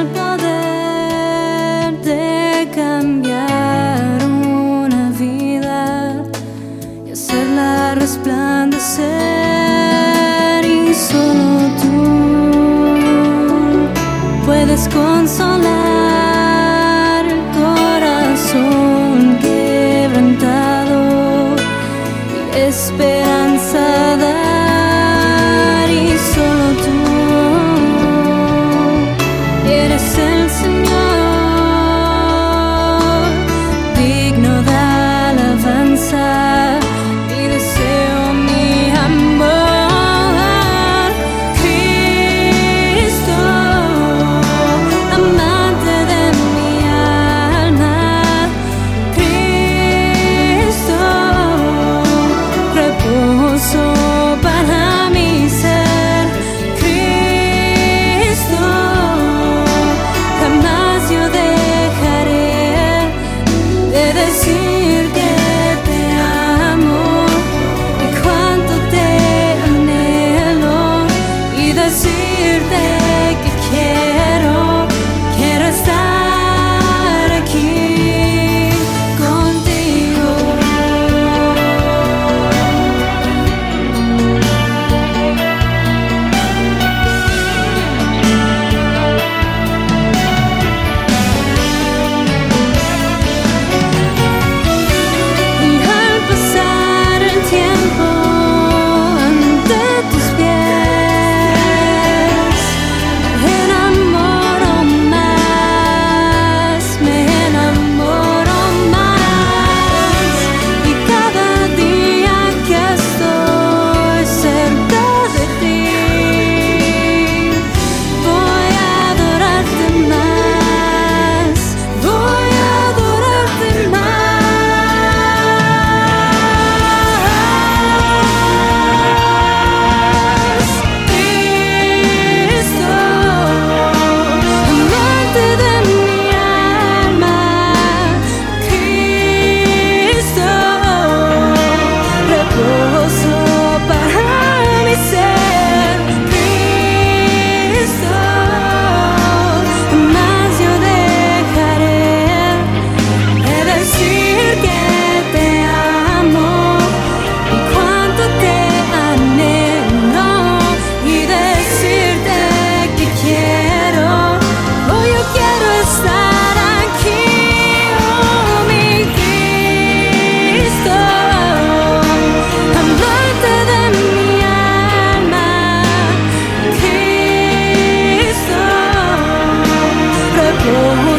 el poder de cambiar una vida y hacerla resplandecer y solo tú puedes consolar. Oh.